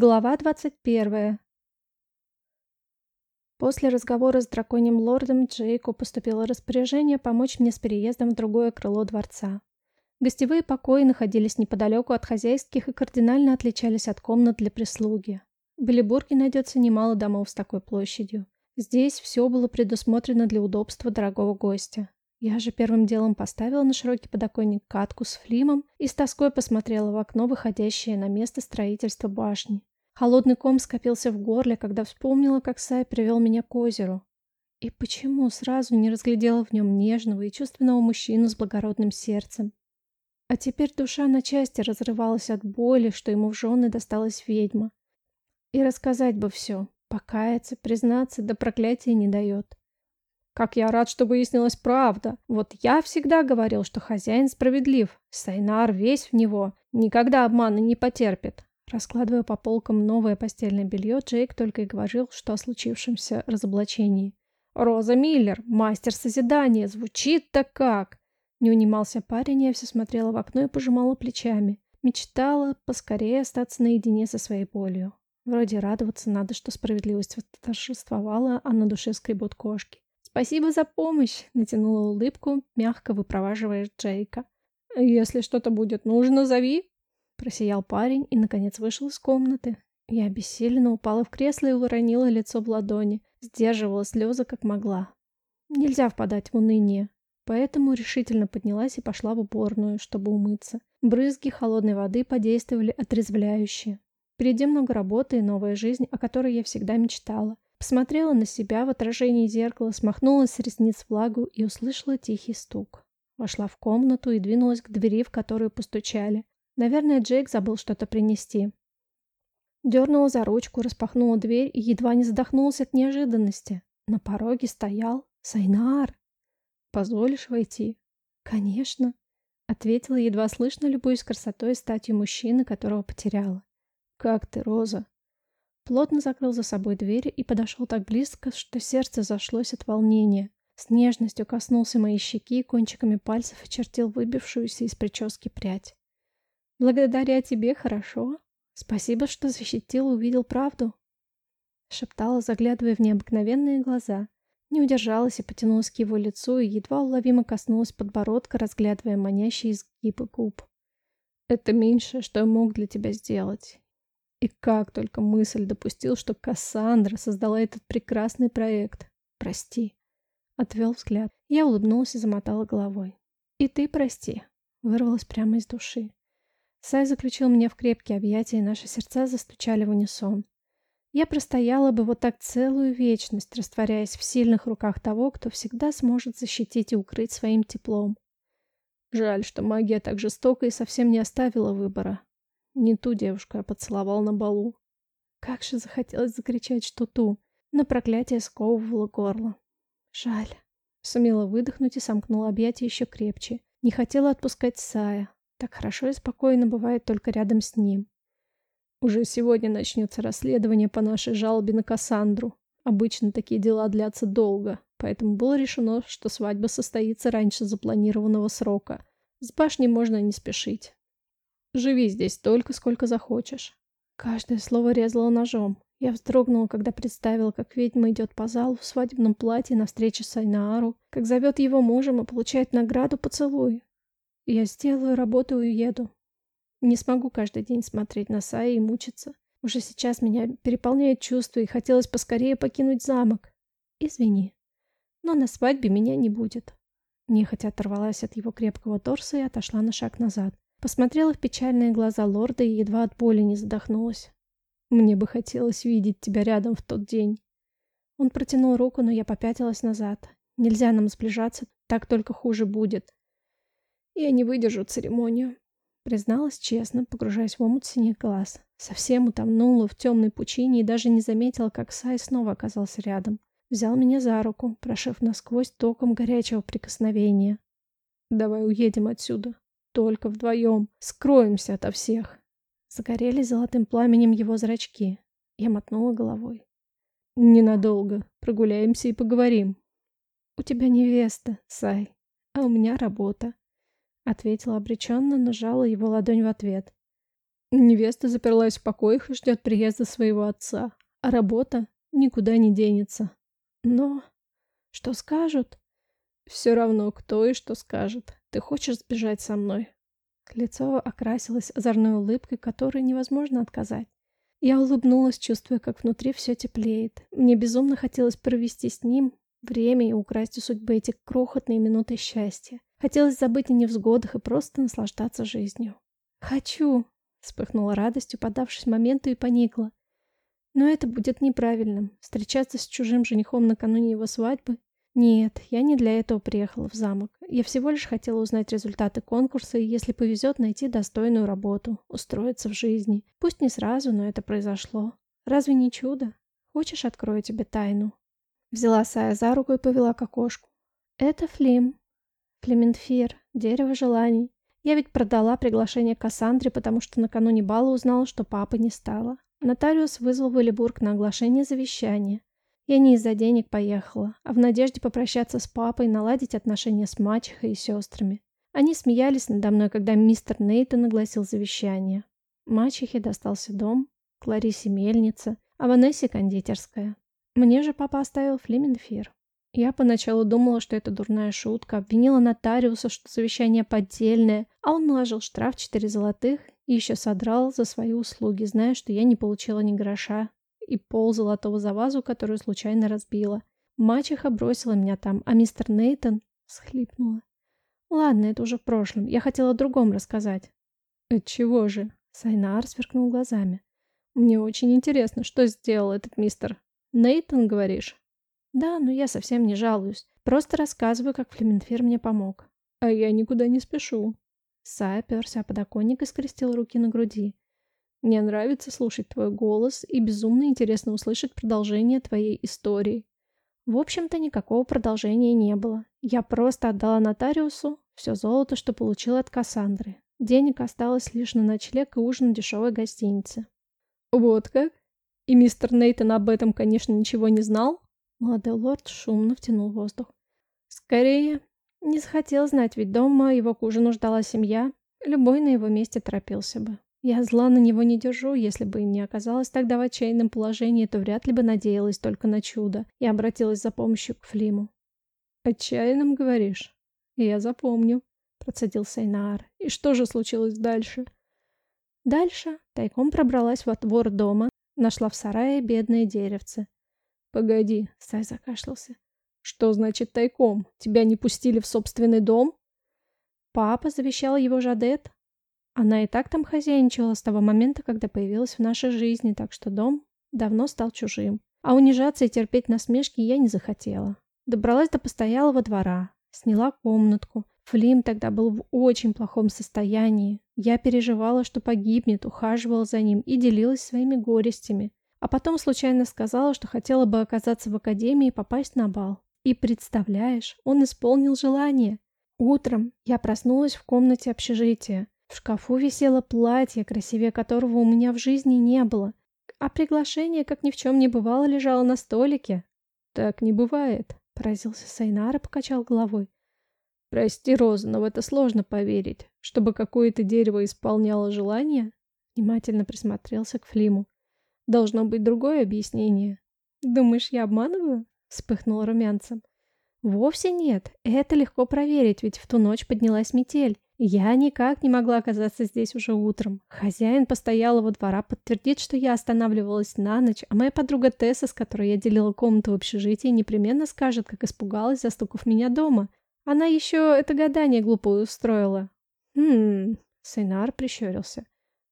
Глава 21. После разговора с драконьим лордом Джейку поступило распоряжение помочь мне с переездом в другое крыло дворца. Гостевые покои находились неподалеку от хозяйских и кардинально отличались от комнат для прислуги. В Белебурге найдется немало домов с такой площадью. Здесь все было предусмотрено для удобства дорогого гостя. Я же первым делом поставила на широкий подоконник катку с флимом и с тоской посмотрела в окно, выходящее на место строительства башни. Холодный ком скопился в горле, когда вспомнила, как Сай привел меня к озеру. И почему сразу не разглядела в нем нежного и чувственного мужчину с благородным сердцем? А теперь душа на части разрывалась от боли, что ему в жены досталась ведьма. И рассказать бы все, покаяться, признаться, да проклятия не дает. Как я рад, что выяснилась правда. Вот я всегда говорил, что хозяин справедлив. Сайнар весь в него. Никогда обмана не потерпит. Раскладывая по полкам новое постельное белье, Джейк только и говорил, что о случившемся разоблачении. «Роза Миллер, мастер созидания, звучит-то как!» Не унимался парень, я все смотрела в окно и пожимала плечами. Мечтала поскорее остаться наедине со своей болью. Вроде радоваться надо, что справедливость торжествовала, а на душе скребут кошки. «Спасибо за помощь!» — натянула улыбку, мягко выпроваживая Джейка. «Если что-то будет нужно, зови!» Просиял парень и, наконец, вышел из комнаты. Я обессиленно упала в кресло и уронила лицо в ладони, сдерживала слезы как могла. Нельзя впадать в уныние, поэтому решительно поднялась и пошла в уборную, чтобы умыться. Брызги холодной воды подействовали отрезвляюще. Впереди много работы и новая жизнь, о которой я всегда мечтала. Посмотрела на себя в отражении зеркала, смахнула с ресниц влагу и услышала тихий стук. Вошла в комнату и двинулась к двери, в которую постучали. Наверное, Джейк забыл что-то принести. Дернула за ручку, распахнула дверь и едва не задохнулась от неожиданности. На пороге стоял Сайнар. «Позволишь войти?» «Конечно», — ответила, едва слышно, любуясь красотой и статью мужчины, которого потеряла. «Как ты, Роза?» Плотно закрыл за собой дверь и подошел так близко, что сердце зашлось от волнения. С нежностью коснулся моей щеки и кончиками пальцев очертил выбившуюся из прически прядь. «Благодаря тебе хорошо. Спасибо, что защитил и увидел правду», — шептала, заглядывая в необыкновенные глаза. Не удержалась и потянулась к его лицу и едва уловимо коснулась подбородка, разглядывая манящие изгибы губ. «Это меньшее, что я мог для тебя сделать. И как только мысль допустил, что Кассандра создала этот прекрасный проект. Прости. Отвел взгляд. Я улыбнулась и замотала головой. И ты прости. Вырвалась прямо из души. Сай заключил меня в крепкие объятия, и наши сердца застучали в унисон. Я простояла бы вот так целую вечность, растворяясь в сильных руках того, кто всегда сможет защитить и укрыть своим теплом. Жаль, что магия так жестока и совсем не оставила выбора. Не ту девушку я поцеловал на балу. Как же захотелось закричать, что ту, но проклятие сковывало горло. Жаль. Сумела выдохнуть и сомкнула объятия еще крепче. Не хотела отпускать Сая. Так хорошо и спокойно бывает только рядом с ним. Уже сегодня начнется расследование по нашей жалобе на Кассандру. Обычно такие дела длятся долго, поэтому было решено, что свадьба состоится раньше запланированного срока. С башней можно не спешить. Живи здесь столько, сколько захочешь. Каждое слово резало ножом. Я вздрогнула, когда представила, как ведьма идет по залу в свадебном платье навстречу Сайнаару, как зовет его мужем и получает награду поцелуй. Я сделаю работу и уеду. Не смогу каждый день смотреть на Саи и мучиться. Уже сейчас меня переполняет чувство, и хотелось поскорее покинуть замок. Извини, но на свадьбе меня не будет. Нехотя оторвалась от его крепкого торса и отошла на шаг назад. Посмотрела в печальные глаза лорда и едва от боли не задохнулась. Мне бы хотелось видеть тебя рядом в тот день. Он протянул руку, но я попятилась назад. Нельзя нам сближаться, так только хуже будет. Я не выдержу церемонию. Призналась честно, погружаясь в омут синих глаз. Совсем утонула в темной пучине и даже не заметила, как Сай снова оказался рядом. Взял меня за руку, прошив насквозь током горячего прикосновения. «Давай уедем отсюда», только вдвоем. Скроемся ото всех. Загорелись золотым пламенем его зрачки. Я мотнула головой. Ненадолго. Прогуляемся и поговорим. У тебя невеста, Сай, а у меня работа. Ответила обреченно, но жала его ладонь в ответ. Невеста заперлась в покоях и ждет приезда своего отца, а работа никуда не денется. Но что скажут? Все равно, кто и что скажет. Ты хочешь сбежать со мной? Лицо окрасилось озорной улыбкой, которой невозможно отказать. Я улыбнулась, чувствуя, как внутри все теплеет. Мне безумно хотелось провести с ним время и украсть у судьбы эти крохотные минуты счастья. Хотелось забыть о невзгодах и просто наслаждаться жизнью. «Хочу!» — вспыхнула радостью, подавшись моменту, и поникла. «Но это будет неправильным. Встречаться с чужим женихом накануне его свадьбы нет, я не для этого приехала в замок. Я всего лишь хотела узнать результаты конкурса и, если повезет, найти достойную работу, устроиться в жизни. Пусть не сразу, но это произошло. Разве не чудо? Хочешь, открою тебе тайну?» Взяла Сая за руку и повела к окошку. «Это Флим. Флементфир, дерево желаний. Я ведь продала приглашение Кассандре, потому что накануне бала узнала, что папы не стало. Нотариус вызвал в Элибург на оглашение завещания. Я не из-за денег поехала, а в надежде попрощаться с папой, наладить отношения с мачехой и сестрами. Они смеялись надо мной, когда мистер Нейтон огласил завещание. Мачехе достался дом, Кларисе мельница, а Ванессе кондитерская. Мне же папа оставил Флеменфир. Я поначалу думала, что это дурная шутка, обвинила нотариуса, что завещание поддельное, а он наложил штраф 4 золотых и еще содрал за свои услуги, зная, что я не получила ни гроша и пол золотого за вазу, которую случайно разбила. Мачеха бросила меня там, а мистер Нейтон схлипнула. Ладно, это уже в прошлом. Я хотела о другом рассказать. Отчего же? Сайнар сверкнул глазами. Мне очень интересно, что сделал этот мистер Нейтон, говоришь? Да, но я совсем не жалуюсь. Просто рассказываю, как Флеменфир мне помог. А я никуда не спешу. Сай оперся о подоконник и скрестил руки на груди. Мне нравится слушать твой голос и безумно интересно услышать продолжение твоей истории. В общем-то, никакого продолжения не было. Я просто отдала нотариусу все золото, что получила от Кассандры. Денег осталось лишь на ночлег и ужин в дешевой гостинице. Вот как? И мистер Нейтон об этом, конечно, ничего не знал? Молодой лорд шумно втянул воздух. Скорее, не захотел знать, ведь дома его к ужину ждала семья. Любой на его месте торопился бы. Я зла на него не держу, если бы не оказалась тогда в отчаянном положении, то вряд ли бы надеялась только на чудо и обратилась за помощью к Флиму. «Отчаянным, говоришь?» «Я запомню», — процедил Сайнаар. «И что же случилось дальше?» Дальше тайком пробралась во двор дома, нашла в сарае бедное деревце. «Погоди», — Сай закашлялся. «Что значит тайком? Тебя не пустили в собственный дом?» Папа завещал его Жадет, она и так там хозяйничала с того момента, когда появилась в нашей жизни, так что дом давно стал чужим. А унижаться и терпеть насмешки я не захотела. Добралась до постоялого двора, сняла комнатку. Флим тогда был в очень плохом состоянии. Я переживала, что погибнет, ухаживала за ним и делилась своими горестями. А потом случайно сказала, что хотела бы оказаться в академии и попасть на бал. И представляешь, он исполнил желание. Утром я проснулась в комнате общежития. В шкафу висело платье, красивее которого у меня в жизни не было, а приглашение, как ни в чем не бывало, лежало на столике. «Так не бывает», — поразился Сайнар и покачал головой. «Прости, Роза, но в это сложно поверить. Чтобы какое-то дерево исполняло желание?» Внимательно присмотрелся к Флиму. «Должно быть другое объяснение». «Думаешь, я обманываю?» — вспыхнул румянцем. «Вовсе нет. Это легко проверить, ведь в ту ночь поднялась метель. Я никак не могла оказаться здесь уже утром. Хозяин постоялого двора подтвердит, что я останавливалась на ночь, а моя подруга Тесса, с которой я делила комнату в общежитии, непременно скажет, как испугалась, застукав меня дома. Она еще это гадание глупое устроила. Хм, Сейнар прищурился.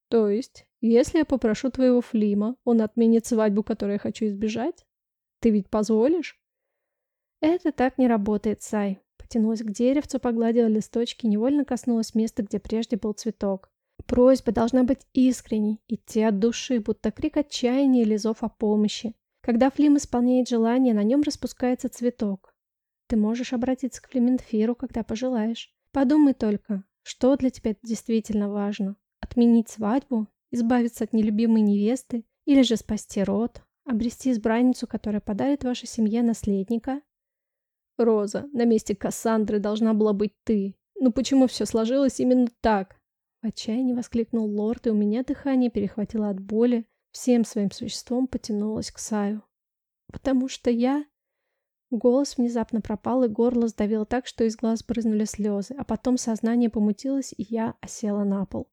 То есть, если я попрошу твоего Флима, он отменит свадьбу, которую я хочу избежать? Ты ведь позволишь? Это так не работает, Сай. Потянулась к деревцу, погладила листочки, невольно коснулась места, где прежде был цветок. Просьба должна быть искренней, идти от души, будто крик отчаяния или зов о помощи. Когда Флим исполняет желание, на нем распускается цветок. Ты можешь обратиться к Флеменфиру, когда пожелаешь. Подумай только, что для тебя действительно важно. Отменить свадьбу, избавиться от нелюбимой невесты или же спасти род, обрести избранницу, которая подарит вашей семье наследника Роза, на месте Кассандры должна была быть ты. Ну почему все сложилось именно так? отчаянии воскликнул лорд, и у меня дыхание перехватило от боли. Всем своим существом потянулось к Саю. «Потому что я...» Голос внезапно пропал, и горло сдавило так, что из глаз брызнули слезы, а потом сознание помутилось, и я осела на пол.